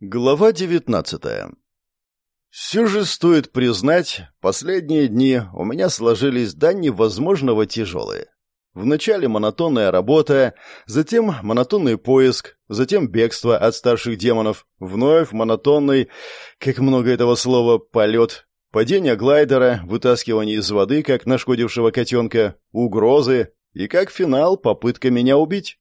Глава 19 Все же стоит признать, последние дни у меня сложились до невозможного тяжелые. Вначале монотонная работа, затем монотонный поиск, затем бегство от старших демонов, вновь монотонный, как много этого слова, полет, падение глайдера, вытаскивание из воды, как нашкодившего котенка, угрозы и, как финал, попытка меня убить.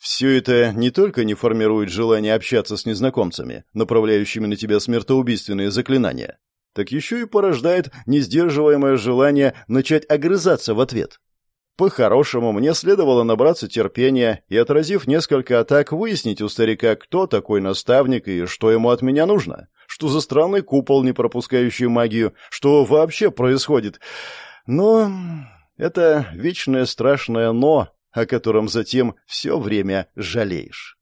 Все это не только не формирует желание общаться с незнакомцами, направляющими на тебя смертоубийственные заклинания, так еще и порождает несдерживаемое желание начать огрызаться в ответ. По-хорошему, мне следовало набраться терпения и, отразив несколько атак, выяснить у старика, кто такой наставник и что ему от меня нужно. Что за странный купол, не пропускающий магию, что вообще происходит. Но это вечное страшное «но», о котором затем все время жалеешь.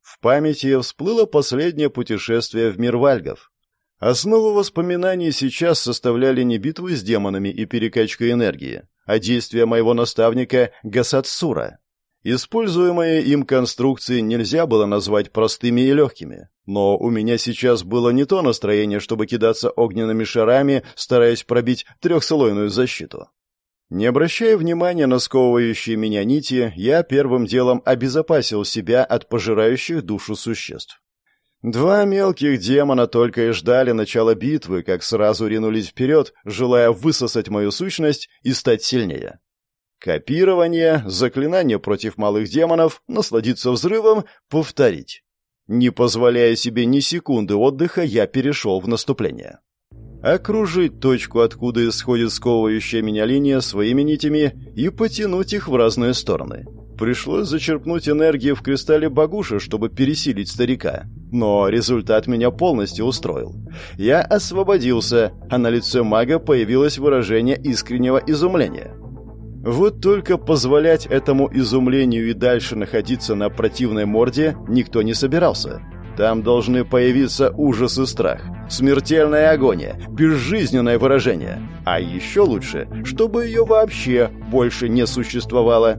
В памяти всплыло последнее путешествие в мир вальгов. Основу воспоминаний сейчас составляли не битвы с демонами и перекачка энергии, а действия моего наставника Гасатсура. Используемые им конструкции нельзя было назвать простыми и легкими, но у меня сейчас было не то настроение, чтобы кидаться огненными шарами, стараясь пробить трехслойную защиту. Не обращая внимания на сковывающие меня нити, я первым делом обезопасил себя от пожирающих душу существ. Два мелких демона только и ждали начала битвы, как сразу ринулись вперед, желая высосать мою сущность и стать сильнее. Копирование, заклинание против малых демонов, насладиться взрывом, повторить. Не позволяя себе ни секунды отдыха, я перешел в наступление окружить точку, откуда исходит сковывающая меня линия своими нитями и потянуть их в разные стороны. Пришлось зачерпнуть энергии в кристалле Багуши, чтобы пересилить старика. Но результат меня полностью устроил. Я освободился, а на лице мага появилось выражение искреннего изумления. Вот только позволять этому изумлению и дальше находиться на противной морде никто не собирался. Там должны появиться ужас и страх, смертельная агония, безжизненное выражение. А еще лучше, чтобы ее вообще больше не существовало.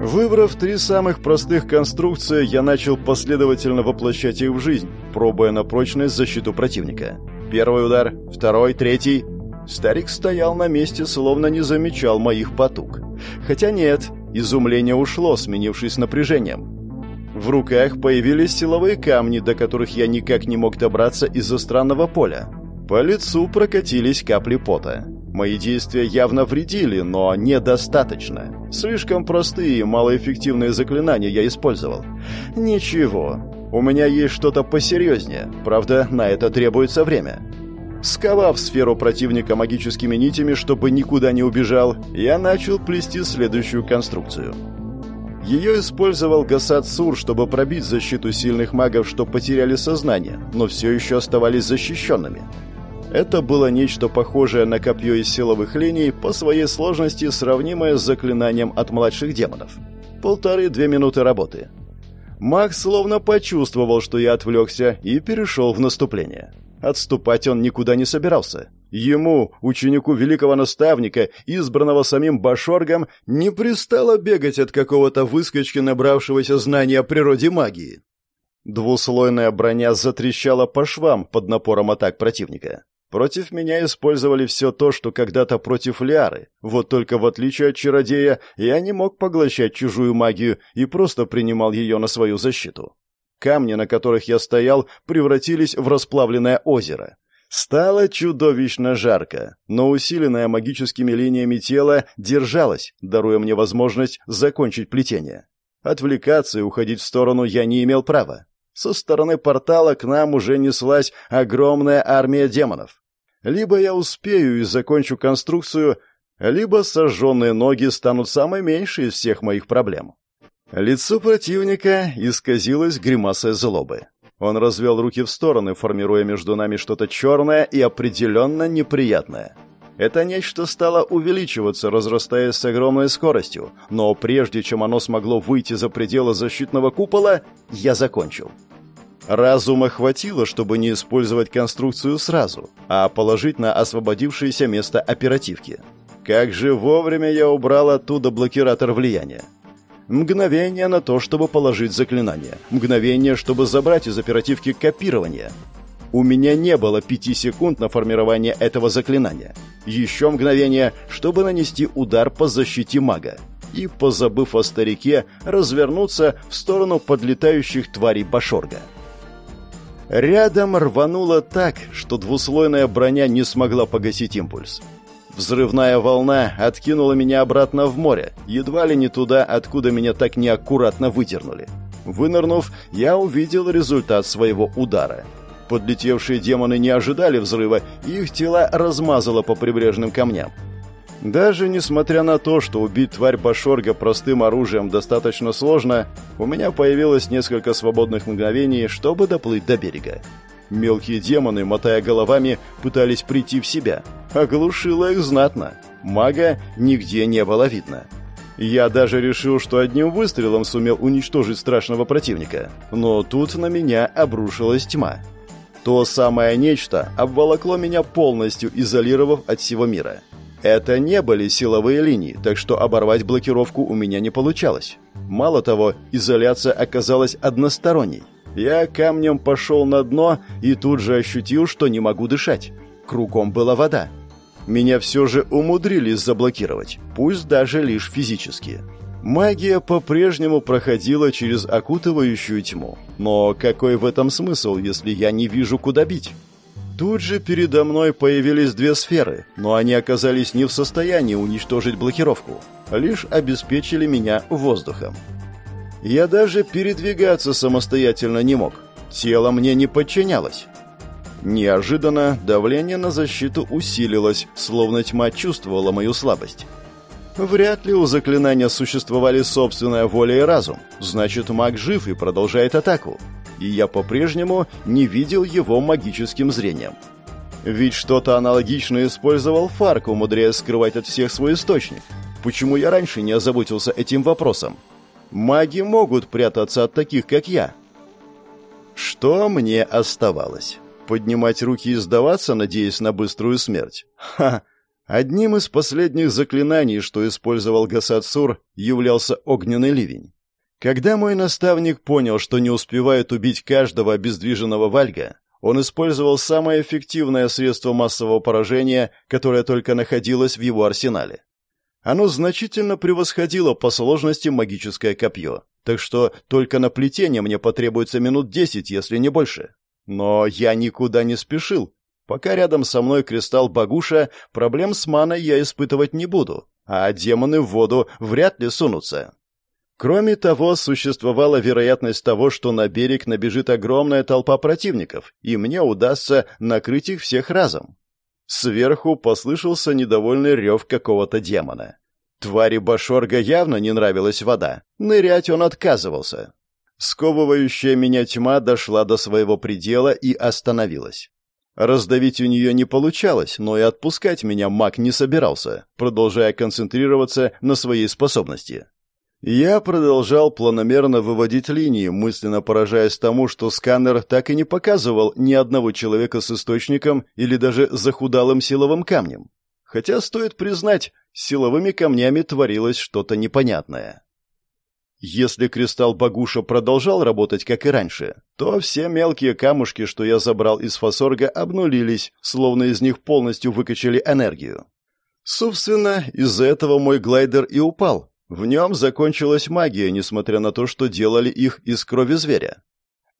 Выбрав три самых простых конструкции, я начал последовательно воплощать их в жизнь, пробуя на прочность защиту противника. Первый удар, второй, третий. Старик стоял на месте, словно не замечал моих потуг. Хотя нет, изумление ушло, сменившись напряжением. В руках появились силовые камни, до которых я никак не мог добраться из-за странного поля. По лицу прокатились капли пота. Мои действия явно вредили, но недостаточно. Слишком простые и малоэффективные заклинания я использовал. Ничего, у меня есть что-то посерьезнее, правда, на это требуется время. Сковав сферу противника магическими нитями, чтобы никуда не убежал, я начал плести следующую конструкцию. Ее использовал Гасад чтобы пробить защиту сильных магов, что потеряли сознание, но все еще оставались защищенными. Это было нечто похожее на копье из силовых линий, по своей сложности сравнимое с заклинанием от младших демонов. Полторы-две минуты работы. Маг словно почувствовал, что я отвлекся, и перешел в наступление. Отступать он никуда не собирался. Ему, ученику великого наставника, избранного самим Башоргом, не пристало бегать от какого-то выскочки, набравшегося знания о природе магии. Двуслойная броня затрещала по швам под напором атак противника. Против меня использовали все то, что когда-то против Лиары. Вот только в отличие от чародея, я не мог поглощать чужую магию и просто принимал ее на свою защиту. Камни, на которых я стоял, превратились в расплавленное озеро. Стало чудовищно жарко, но усиленное магическими линиями тело держалось, даруя мне возможность закончить плетение. Отвлекаться и уходить в сторону я не имел права. Со стороны портала к нам уже неслась огромная армия демонов. Либо я успею и закончу конструкцию, либо сожженные ноги станут самой меньшей из всех моих проблем. Лицо противника исказилось гримасой злобы. Он развел руки в стороны, формируя между нами что-то черное и определенно неприятное. Это нечто стало увеличиваться, разрастаясь с огромной скоростью, но прежде чем оно смогло выйти за пределы защитного купола, я закончил. Разума хватило, чтобы не использовать конструкцию сразу, а положить на освободившееся место оперативки. Как же вовремя я убрал оттуда блокиратор влияния. Мгновение на то, чтобы положить заклинание. Мгновение, чтобы забрать из оперативки копирование. У меня не было пяти секунд на формирование этого заклинания. Еще мгновение, чтобы нанести удар по защите мага. И, позабыв о старике, развернуться в сторону подлетающих тварей Башорга. Рядом рвануло так, что двуслойная броня не смогла погасить импульс. Взрывная волна откинула меня обратно в море, едва ли не туда, откуда меня так неаккуратно выдернули. Вынырнув, я увидел результат своего удара. Подлетевшие демоны не ожидали взрыва, их тела размазало по прибрежным камням. Даже несмотря на то, что убить тварь Башорга простым оружием достаточно сложно, у меня появилось несколько свободных мгновений, чтобы доплыть до берега. Мелкие демоны, мотая головами, пытались прийти в себя. Оглушило их знатно. Мага нигде не было видно. Я даже решил, что одним выстрелом сумел уничтожить страшного противника. Но тут на меня обрушилась тьма. То самое нечто обволокло меня полностью, изолировав от всего мира. Это не были силовые линии, так что оборвать блокировку у меня не получалось. Мало того, изоляция оказалась односторонней. Я камнем пошел на дно и тут же ощутил, что не могу дышать. Кругом была вода. Меня все же умудрились заблокировать, пусть даже лишь физически. Магия по-прежнему проходила через окутывающую тьму. Но какой в этом смысл, если я не вижу, куда бить? Тут же передо мной появились две сферы, но они оказались не в состоянии уничтожить блокировку, лишь обеспечили меня воздухом. Я даже передвигаться самостоятельно не мог. Тело мне не подчинялось. Неожиданно давление на защиту усилилось, словно тьма чувствовала мою слабость. Вряд ли у заклинания существовали собственная воля и разум. Значит, маг жив и продолжает атаку и я по-прежнему не видел его магическим зрением. Ведь что-то аналогичное использовал Фарк, умудряясь скрывать от всех свой источник. Почему я раньше не озаботился этим вопросом? Маги могут прятаться от таких, как я. Что мне оставалось? Поднимать руки и сдаваться, надеясь на быструю смерть? Ха! Одним из последних заклинаний, что использовал Гасадсур, являлся огненный ливень. Когда мой наставник понял, что не успевает убить каждого обездвиженного Вальга, он использовал самое эффективное средство массового поражения, которое только находилось в его арсенале. Оно значительно превосходило по сложности магическое копье, так что только на плетение мне потребуется минут десять, если не больше. Но я никуда не спешил. Пока рядом со мной кристалл Багуша, проблем с маной я испытывать не буду, а демоны в воду вряд ли сунутся. Кроме того, существовала вероятность того, что на берег набежит огромная толпа противников, и мне удастся накрыть их всех разом. Сверху послышался недовольный рев какого-то демона. Твари Башорга явно не нравилась вода. Нырять он отказывался. Сковывающая меня тьма дошла до своего предела и остановилась. Раздавить у нее не получалось, но и отпускать меня маг не собирался, продолжая концентрироваться на своей способности. Я продолжал планомерно выводить линии, мысленно поражаясь тому, что сканер так и не показывал ни одного человека с источником или даже захудалым силовым камнем. Хотя, стоит признать, силовыми камнями творилось что-то непонятное. Если кристалл Багуша продолжал работать, как и раньше, то все мелкие камушки, что я забрал из фасорга, обнулились, словно из них полностью выкачали энергию. Собственно, из-за этого мой глайдер и упал, в нем закончилась магия, несмотря на то, что делали их из крови зверя.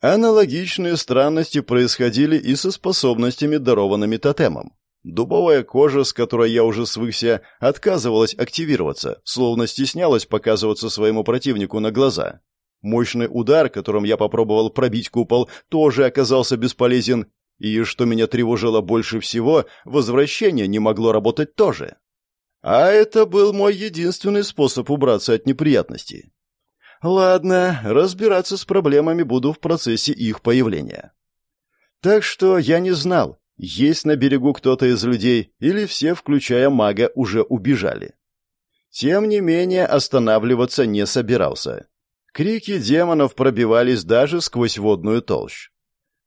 Аналогичные странности происходили и со способностями, дарованными тотемом. Дубовая кожа, с которой я уже свыкся, отказывалась активироваться, словно стеснялась показываться своему противнику на глаза. Мощный удар, которым я попробовал пробить купол, тоже оказался бесполезен, и, что меня тревожило больше всего, возвращение не могло работать тоже. А это был мой единственный способ убраться от неприятностей. Ладно, разбираться с проблемами буду в процессе их появления. Так что я не знал, есть на берегу кто-то из людей или все, включая мага, уже убежали. Тем не менее, останавливаться не собирался. Крики демонов пробивались даже сквозь водную толщу.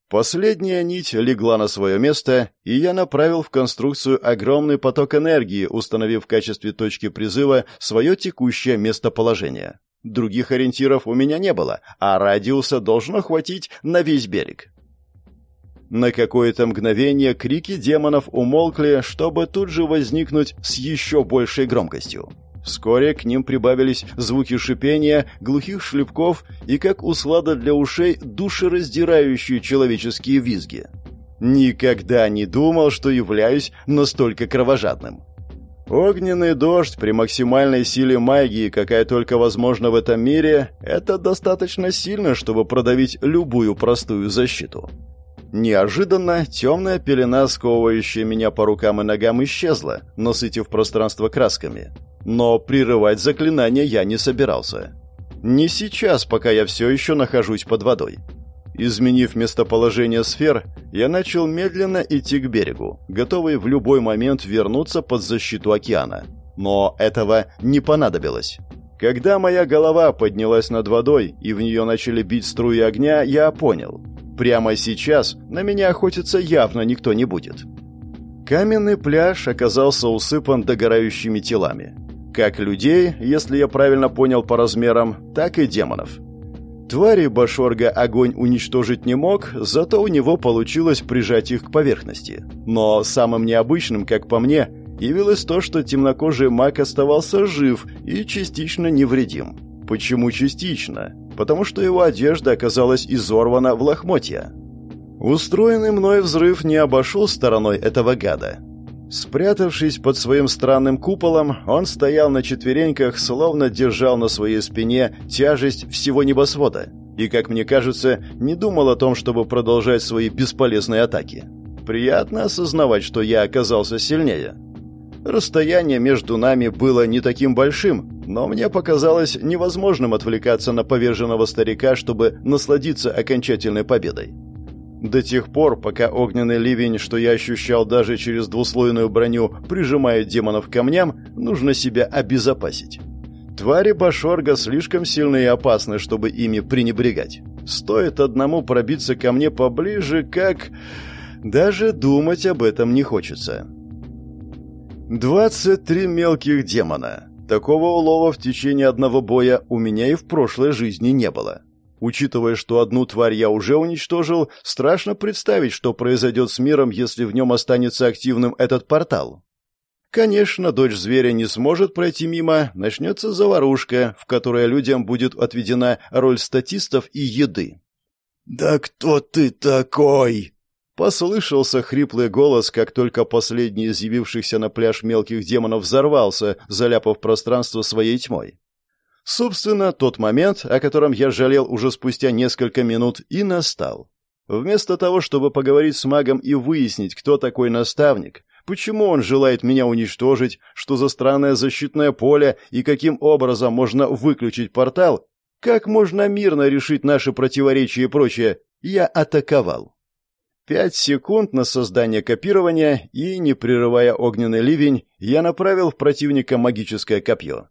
Последняя нить легла на свое место, и я направил в конструкцию огромный поток энергии, установив в качестве точки призыва свое текущее местоположение. Других ориентиров у меня не было, а радиуса должно хватить на весь берег. На какое-то мгновение крики демонов умолкли, чтобы тут же возникнуть с еще большей громкостью. Вскоре к ним прибавились звуки шипения, глухих шлепков и, как услада для ушей, душераздирающие человеческие визги. Никогда не думал, что являюсь настолько кровожадным. Огненный дождь при максимальной силе магии, какая только возможна в этом мире, это достаточно сильно, чтобы продавить любую простую защиту. Неожиданно темная пелена, сковывающая меня по рукам и ногам, исчезла, насытив пространство красками. Но прерывать заклинание я не собирался. Не сейчас, пока я все еще нахожусь под водой. Изменив местоположение сфер, я начал медленно идти к берегу, готовый в любой момент вернуться под защиту океана. Но этого не понадобилось. Когда моя голова поднялась над водой и в нее начали бить струи огня, я понял. Прямо сейчас на меня охотиться явно никто не будет. Каменный пляж оказался усыпан догорающими телами. Как людей, если я правильно понял по размерам, так и демонов. Твари Башорга огонь уничтожить не мог, зато у него получилось прижать их к поверхности. Но самым необычным, как по мне, явилось то, что темнокожий маг оставался жив и частично невредим. Почему частично? Потому что его одежда оказалась изорвана в лохмотья. Устроенный мной взрыв не обошел стороной этого гада. Спрятавшись под своим странным куполом, он стоял на четвереньках, словно держал на своей спине тяжесть всего небосвода, и, как мне кажется, не думал о том, чтобы продолжать свои бесполезные атаки. Приятно осознавать, что я оказался сильнее. Расстояние между нами было не таким большим, но мне показалось невозможным отвлекаться на поверженного старика, чтобы насладиться окончательной победой. До тех пор, пока огненный ливень, что я ощущал даже через двуслойную броню, прижимает демонов к камням, нужно себя обезопасить. Твари Башорга слишком сильны и опасны, чтобы ими пренебрегать. Стоит одному пробиться ко мне поближе, как... Даже думать об этом не хочется. 23 мелких демона. Такого улова в течение одного боя у меня и в прошлой жизни не было. Учитывая, что одну тварь я уже уничтожил, страшно представить, что произойдет с миром, если в нем останется активным этот портал. Конечно, дочь зверя не сможет пройти мимо, начнется заварушка, в которой людям будет отведена роль статистов и еды. «Да кто ты такой?» Послышался хриплый голос, как только последний из явившихся на пляж мелких демонов взорвался, заляпав пространство своей тьмой. Собственно, тот момент, о котором я жалел уже спустя несколько минут, и настал. Вместо того, чтобы поговорить с магом и выяснить, кто такой наставник, почему он желает меня уничтожить, что за странное защитное поле и каким образом можно выключить портал, как можно мирно решить наши противоречия и прочее, я атаковал. Пять секунд на создание копирования, и, не прерывая огненный ливень, я направил в противника магическое копье.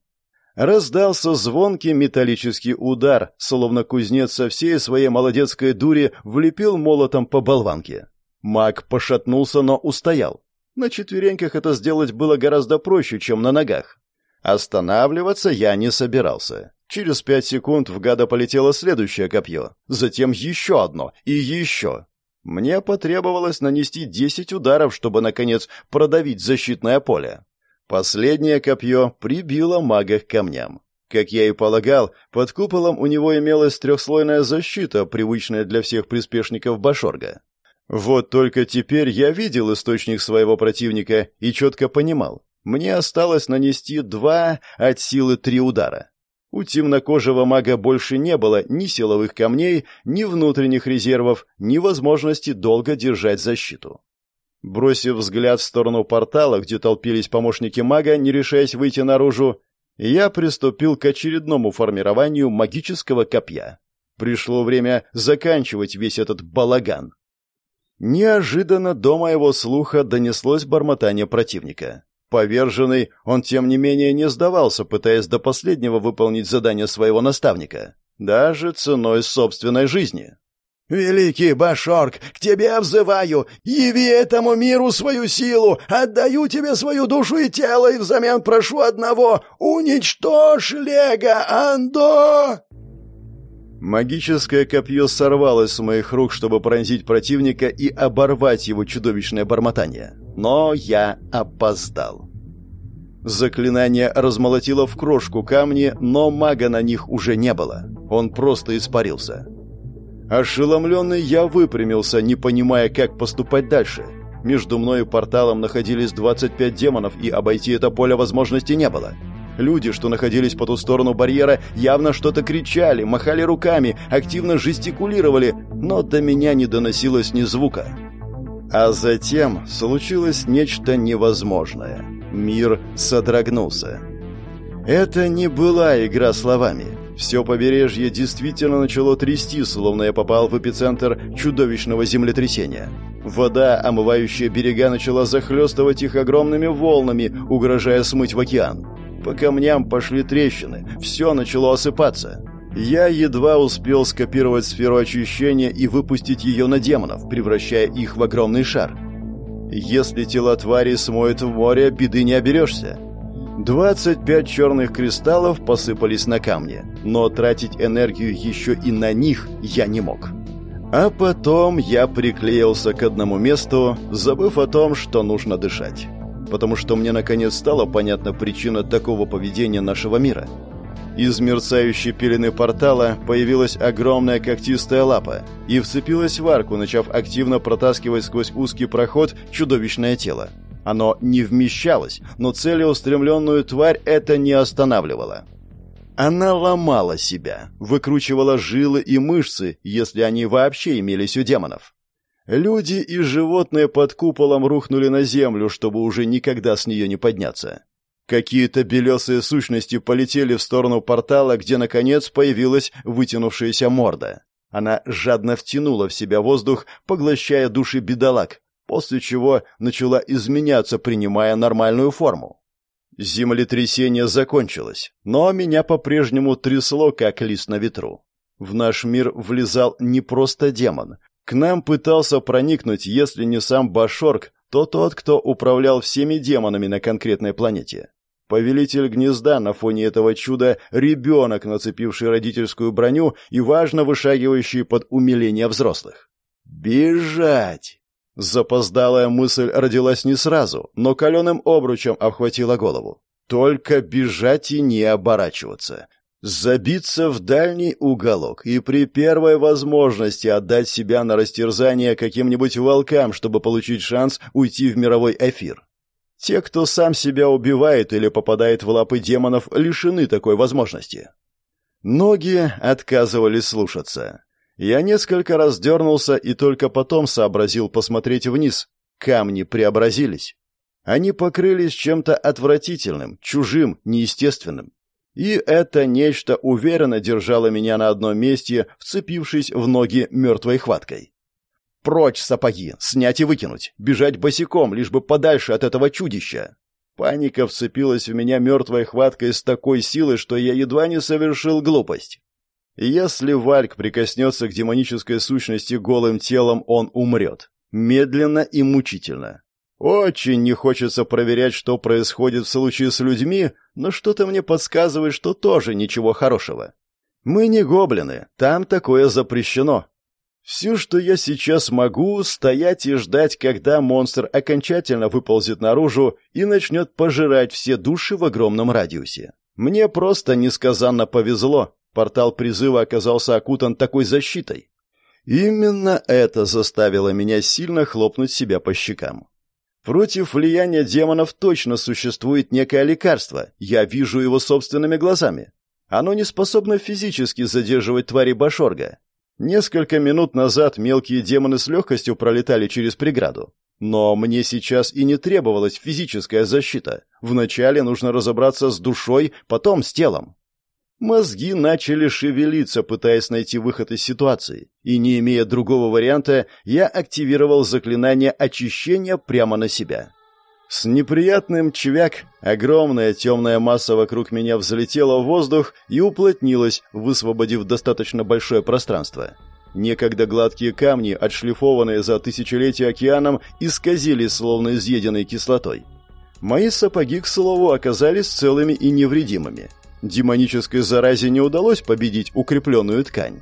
Раздался звонкий металлический удар, словно кузнец со всей своей молодецкой дури влепил молотом по болванке. Маг пошатнулся, но устоял. На четвереньках это сделать было гораздо проще, чем на ногах. Останавливаться я не собирался. Через пять секунд в гада полетело следующее копье, затем еще одно и еще. Мне потребовалось нанести десять ударов, чтобы, наконец, продавить защитное поле. Последнее копье прибило мага к камням. Как я и полагал, под куполом у него имелась трехслойная защита, привычная для всех приспешников Башорга. Вот только теперь я видел источник своего противника и четко понимал. Мне осталось нанести два от силы три удара. У темнокожего мага больше не было ни силовых камней, ни внутренних резервов, ни возможности долго держать защиту. Бросив взгляд в сторону портала, где толпились помощники мага, не решаясь выйти наружу, я приступил к очередному формированию магического копья. Пришло время заканчивать весь этот балаган. Неожиданно до моего слуха донеслось бормотание противника. Поверженный, он тем не менее не сдавался, пытаясь до последнего выполнить задание своего наставника, даже ценой собственной жизни. «Великий Башорг, к тебе взываю! Яви этому миру свою силу! Отдаю тебе свою душу и тело, и взамен прошу одного! Уничтожь Лего, Андо!» Магическое копье сорвалось с моих рук, чтобы пронзить противника и оборвать его чудовищное бормотание. Но я опоздал. Заклинание размолотило в крошку камни, но мага на них уже не было. Он просто испарился. Ошеломленный я выпрямился, не понимая, как поступать дальше. Между мной и порталом находились 25 демонов, и обойти это поле возможности не было. Люди, что находились по ту сторону барьера, явно что-то кричали, махали руками, активно жестикулировали, но до меня не доносилось ни звука. А затем случилось нечто невозможное. Мир содрогнулся. Это не была игра словами. Все побережье действительно начало трясти, словно я попал в эпицентр чудовищного землетрясения. Вода, омывающая берега, начала захлестывать их огромными волнами, угрожая смыть в океан. По камням пошли трещины, все начало осыпаться. Я едва успел скопировать сферу очищения и выпустить ее на демонов, превращая их в огромный шар. Если тела твари смоет в море, беды не оберешься. 25 черных кристаллов посыпались на камни, но тратить энергию еще и на них я не мог. А потом я приклеился к одному месту, забыв о том, что нужно дышать. Потому что мне наконец стала понятна причина такого поведения нашего мира. Из мерцающей пелены портала появилась огромная когтистая лапа и вцепилась в арку, начав активно протаскивать сквозь узкий проход чудовищное тело. Оно не вмещалось, но целеустремленную тварь это не останавливало. Она ломала себя, выкручивала жилы и мышцы, если они вообще имелись у демонов. Люди и животные под куполом рухнули на землю, чтобы уже никогда с нее не подняться. Какие-то белесые сущности полетели в сторону портала, где, наконец, появилась вытянувшаяся морда. Она жадно втянула в себя воздух, поглощая души бедолаг, после чего начала изменяться, принимая нормальную форму. Землетрясение закончилось, но меня по-прежнему трясло, как лист на ветру. В наш мир влезал не просто демон. К нам пытался проникнуть, если не сам Башорг, то тот, кто управлял всеми демонами на конкретной планете. Повелитель гнезда на фоне этого чуда — ребенок, нацепивший родительскую броню и важно вышагивающий под умиление взрослых. «Бежать!» Запоздалая мысль родилась не сразу, но каленым обручем обхватила голову. Только бежать и не оборачиваться. Забиться в дальний уголок и при первой возможности отдать себя на растерзание каким-нибудь волкам, чтобы получить шанс уйти в мировой эфир. Те, кто сам себя убивает или попадает в лапы демонов, лишены такой возможности. Ноги отказывались слушаться. Я несколько раз дернулся и только потом сообразил посмотреть вниз. Камни преобразились. Они покрылись чем-то отвратительным, чужим, неестественным. И это нечто уверенно держало меня на одном месте, вцепившись в ноги мертвой хваткой. Прочь сапоги, снять и выкинуть, бежать босиком, лишь бы подальше от этого чудища. Паника вцепилась в меня мертвой хваткой с такой силой, что я едва не совершил глупость. Если Вальк прикоснется к демонической сущности голым телом, он умрет. Медленно и мучительно. Очень не хочется проверять, что происходит в случае с людьми, но что-то мне подсказывает, что тоже ничего хорошего. Мы не гоблины, там такое запрещено. Все, что я сейчас могу, стоять и ждать, когда монстр окончательно выползет наружу и начнет пожирать все души в огромном радиусе. Мне просто несказанно повезло. Портал призыва оказался окутан такой защитой. Именно это заставило меня сильно хлопнуть себя по щекам. Против влияния демонов точно существует некое лекарство. Я вижу его собственными глазами. Оно не способно физически задерживать твари Башорга. Несколько минут назад мелкие демоны с легкостью пролетали через преграду. Но мне сейчас и не требовалась физическая защита. Вначале нужно разобраться с душой, потом с телом. Мозги начали шевелиться, пытаясь найти выход из ситуации, и, не имея другого варианта, я активировал заклинание очищения прямо на себя. С неприятным чвяк огромная темная масса вокруг меня взлетела в воздух и уплотнилась, высвободив достаточно большое пространство. Некогда гладкие камни, отшлифованные за тысячелетия океаном, исказились, словно изъеденной кислотой. Мои сапоги, к слову, оказались целыми и невредимыми. Демонической заразе не удалось победить укрепленную ткань.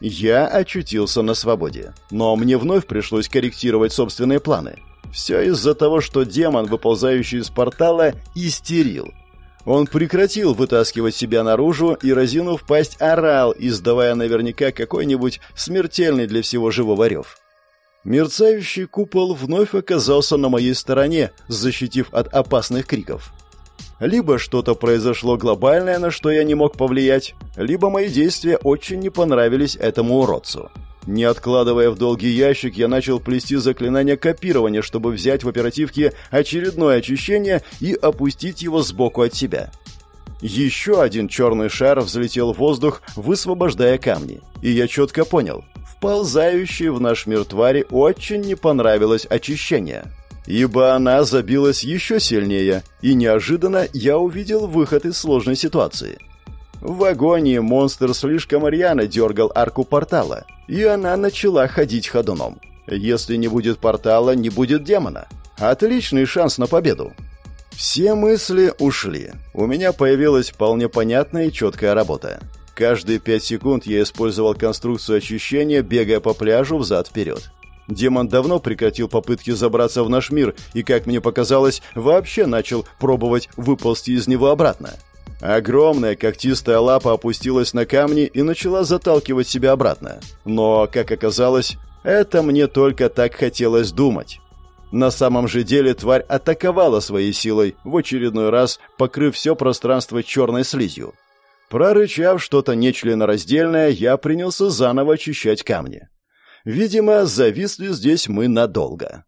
Я очутился на свободе, но мне вновь пришлось корректировать собственные планы. Все из-за того, что демон, выползающий из портала, истерил – он прекратил вытаскивать себя наружу и, разинув пасть, орал, издавая наверняка какой-нибудь смертельный для всего живого рев. Мерцающий купол вновь оказался на моей стороне, защитив от опасных криков. Либо что-то произошло глобальное, на что я не мог повлиять, либо мои действия очень не понравились этому уродцу. Не откладывая в долгий ящик, я начал плести заклинание копирования, чтобы взять в оперативке очередное очищение и опустить его сбоку от себя. Еще один черный шар взлетел в воздух, высвобождая камни. И я четко понял, вползающей в наш мир твари очень не понравилось очищение. Ибо она забилась еще сильнее, и неожиданно я увидел выход из сложной ситуации – в вагоне монстр слишком рьяно дергал арку портала, и она начала ходить ходуном. Если не будет портала, не будет демона. Отличный шанс на победу. Все мысли ушли. У меня появилась вполне понятная и четкая работа. Каждые пять секунд я использовал конструкцию очищения, бегая по пляжу взад-вперед. Демон давно прекратил попытки забраться в наш мир и, как мне показалось, вообще начал пробовать выползти из него обратно. Огромная когтистая лапа опустилась на камни и начала заталкивать себя обратно. Но, как оказалось, это мне только так хотелось думать. На самом же деле тварь атаковала своей силой, в очередной раз покрыв все пространство черной слизью. Прорычав что-то нечленораздельное, я принялся заново очищать камни. Видимо, зависли здесь мы надолго.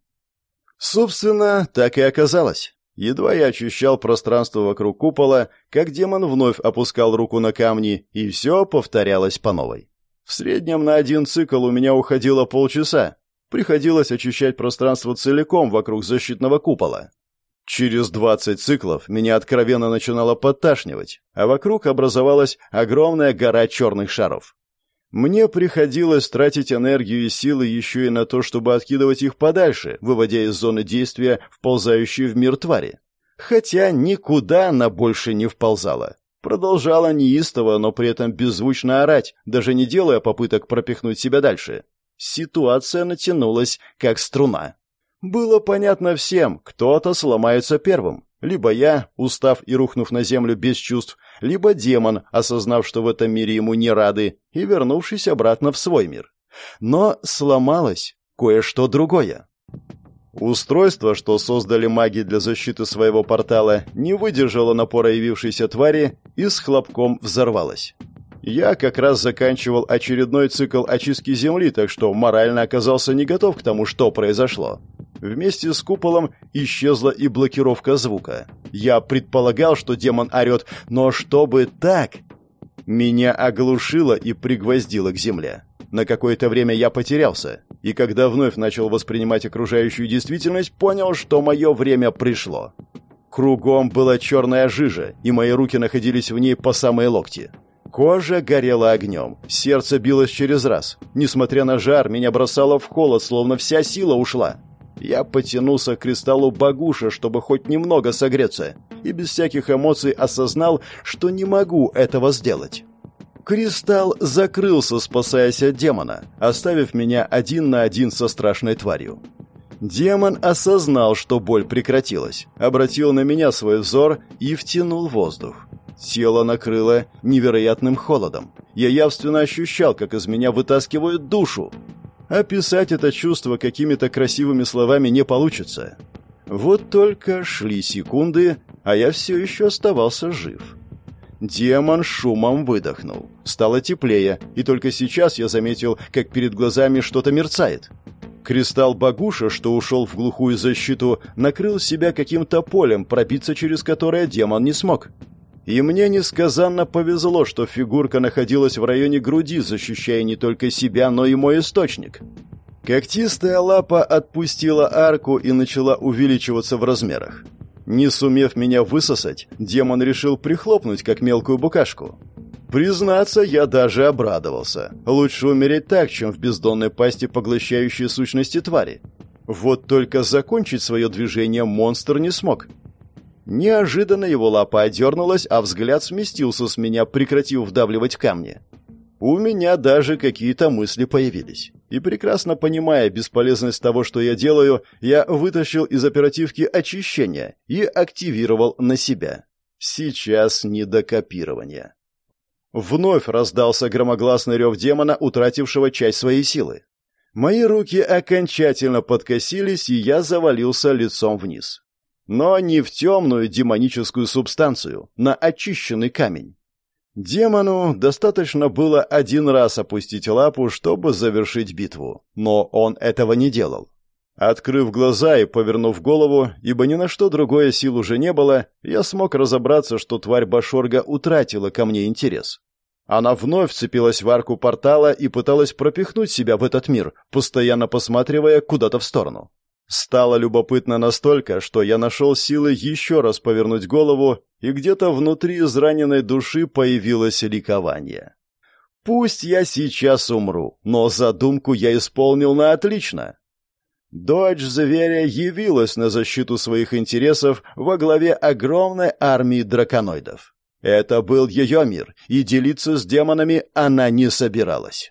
Собственно, так и оказалось. Едва я очищал пространство вокруг купола, как демон вновь опускал руку на камни, и все повторялось по новой. В среднем на один цикл у меня уходило полчаса. Приходилось очищать пространство целиком вокруг защитного купола. Через 20 циклов меня откровенно начинало подташнивать, а вокруг образовалась огромная гора черных шаров. Мне приходилось тратить энергию и силы еще и на то, чтобы откидывать их подальше, выводя из зоны действия вползающие в мир твари. Хотя никуда она больше не вползала. Продолжала неистово, но при этом беззвучно орать, даже не делая попыток пропихнуть себя дальше. Ситуация натянулась, как струна. Было понятно всем, кто-то сломается первым. Либо я, устав и рухнув на землю без чувств, либо демон, осознав, что в этом мире ему не рады, и вернувшись обратно в свой мир. Но сломалось кое-что другое. Устройство, что создали маги для защиты своего портала, не выдержало напора явившейся твари и с хлопком взорвалось. Я как раз заканчивал очередной цикл очистки Земли, так что морально оказался не готов к тому, что произошло. Вместе с куполом исчезла и блокировка звука. Я предполагал, что демон орет, но чтобы так... Меня оглушило и пригвоздило к земле. На какое-то время я потерялся, и когда вновь начал воспринимать окружающую действительность, понял, что мое время пришло. Кругом была черная жижа, и мои руки находились в ней по самые локти. Кожа горела огнем, сердце билось через раз. Несмотря на жар, меня бросало в холод, словно вся сила ушла. Я потянулся к кристаллу Багуша, чтобы хоть немного согреться, и без всяких эмоций осознал, что не могу этого сделать. Кристалл закрылся, спасаясь от демона, оставив меня один на один со страшной тварью. Демон осознал, что боль прекратилась, обратил на меня свой взор и втянул воздух. Тело накрыло невероятным холодом. Я явственно ощущал, как из меня вытаскивают душу. Описать это чувство какими-то красивыми словами не получится. Вот только шли секунды, а я все еще оставался жив. Демон шумом выдохнул. Стало теплее, и только сейчас я заметил, как перед глазами что-то мерцает. Кристалл Багуша, что ушел в глухую защиту, накрыл себя каким-то полем, пробиться через которое демон не смог. И мне несказанно повезло, что фигурка находилась в районе груди, защищая не только себя, но и мой источник. Когтистая лапа отпустила арку и начала увеличиваться в размерах. Не сумев меня высосать, демон решил прихлопнуть, как мелкую букашку. Признаться, я даже обрадовался. Лучше умереть так, чем в бездонной пасти поглощающей сущности твари. Вот только закончить свое движение монстр не смог. Неожиданно его лапа одернулась, а взгляд сместился с меня, прекратив вдавливать камни. У меня даже какие-то мысли появились. И прекрасно понимая бесполезность того, что я делаю, я вытащил из оперативки очищение и активировал на себя. Сейчас не до копирования. Вновь раздался громогласный рев демона, утратившего часть своей силы. Мои руки окончательно подкосились, и я завалился лицом вниз. Но не в темную демоническую субстанцию, на очищенный камень. Демону достаточно было один раз опустить лапу, чтобы завершить битву, но он этого не делал. Открыв глаза и повернув голову, ибо ни на что другое сил уже не было, я смог разобраться, что тварь Башорга утратила ко мне интерес. Она вновь вцепилась в арку портала и пыталась пропихнуть себя в этот мир, постоянно посматривая куда-то в сторону. Стало любопытно настолько, что я нашел силы еще раз повернуть голову, и где-то внутри израненной души появилось ликование. Пусть я сейчас умру, но задумку я исполнил на отлично. Дочь зверя явилась на защиту своих интересов во главе огромной армии драконоидов. Это был ее мир, и делиться с демонами она не собиралась.